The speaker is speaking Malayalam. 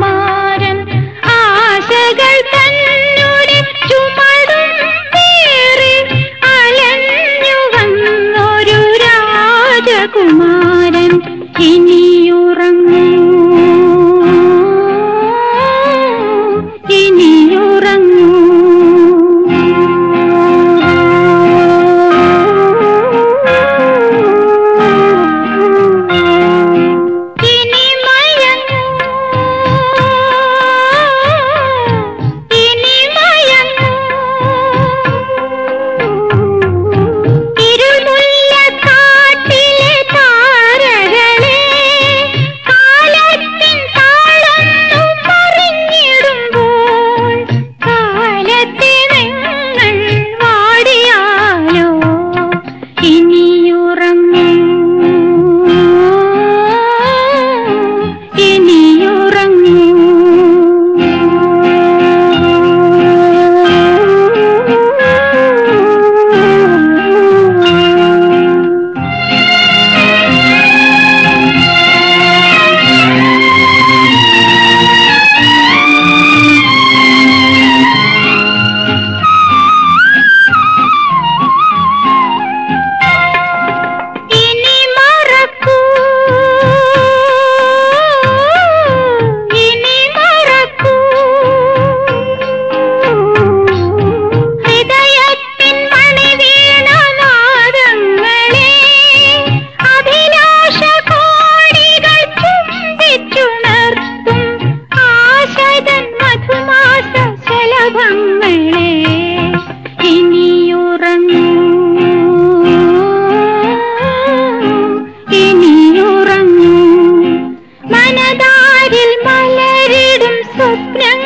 കുമാരൻ ആശകൾ തൻ സ്വപ്ന